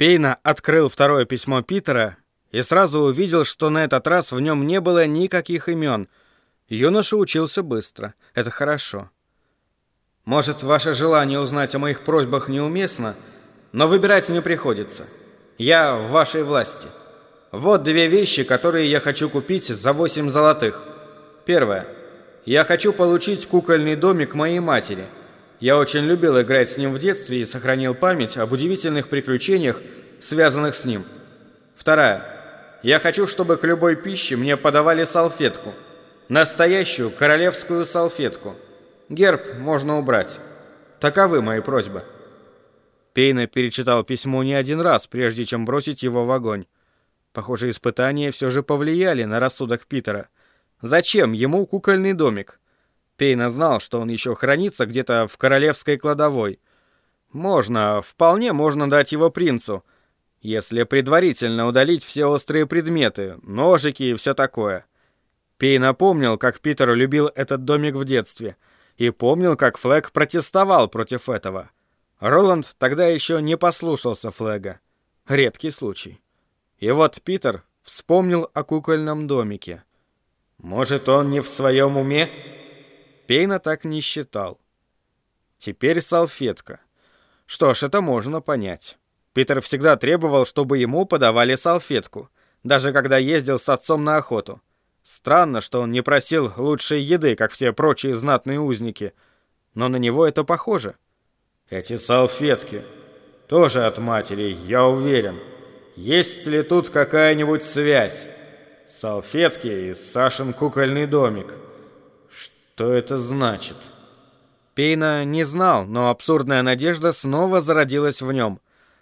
Пейна открыл второе письмо Питера и сразу увидел, что на этот раз в нем не было никаких имен. Юноша учился быстро. Это хорошо. Может, ваше желание узнать о моих просьбах неуместно, но выбирать не приходится. Я в вашей власти. Вот две вещи, которые я хочу купить за 8 золотых. Первое. Я хочу получить кукольный домик моей матери. Я очень любил играть с ним в детстве и сохранил память об удивительных приключениях, связанных с ним. Вторая. Я хочу, чтобы к любой пище мне подавали салфетку. Настоящую королевскую салфетку. Герб можно убрать. Таковы мои просьбы. Пейна перечитал письмо не один раз, прежде чем бросить его в огонь. Похоже, испытания все же повлияли на рассудок Питера. Зачем ему кукольный домик? Пейна знал, что он еще хранится где-то в королевской кладовой. Можно, вполне можно дать его принцу, если предварительно удалить все острые предметы, ножики и все такое. Пейна помнил, как Питер любил этот домик в детстве, и помнил, как Флэг протестовал против этого. Роланд тогда еще не послушался Флэга. Редкий случай. И вот Питер вспомнил о кукольном домике. Может, он не в своем уме? Пейна так не считал. Теперь салфетка. Что ж, это можно понять. Питер всегда требовал, чтобы ему подавали салфетку, даже когда ездил с отцом на охоту. Странно, что он не просил лучшей еды, как все прочие знатные узники, но на него это похоже. Эти салфетки тоже от матери, я уверен. Есть ли тут какая-нибудь связь? Салфетки и Сашин кукольный домик. Что это значит? Пейна не знал, но абсурдная надежда снова зародилась в нем.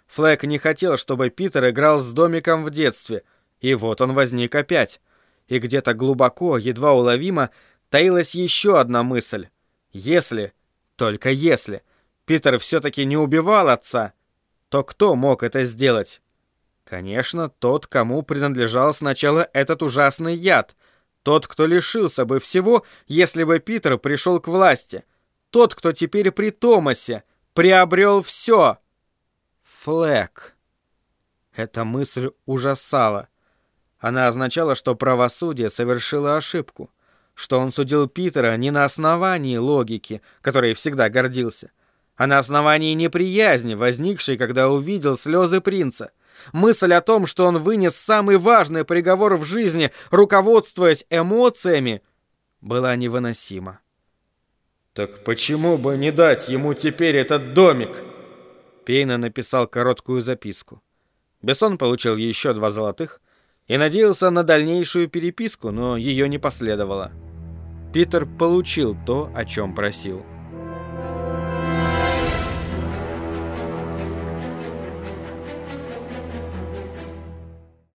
Флэк не хотел, чтобы Питер играл с домиком в детстве, и вот он возник опять. И где-то глубоко, едва уловимо, таилась еще одна мысль. Если, только если, Питер все-таки не убивал отца, то кто мог это сделать? Конечно, тот, кому принадлежал сначала этот ужасный яд. Тот, кто лишился бы всего, если бы Питер пришел к власти. Тот, кто теперь при Томасе, приобрел все. Флэк. Эта мысль ужасала. Она означала, что правосудие совершило ошибку, что он судил Питера не на основании логики, которой всегда гордился, а на основании неприязни, возникшей, когда увидел слезы принца. Мысль о том, что он вынес самый важный приговор в жизни, руководствуясь эмоциями, была невыносима. «Так почему бы не дать ему теперь этот домик?» Пейна написал короткую записку. Бессон получил еще два золотых и надеялся на дальнейшую переписку, но ее не последовало. Питер получил то, о чем просил.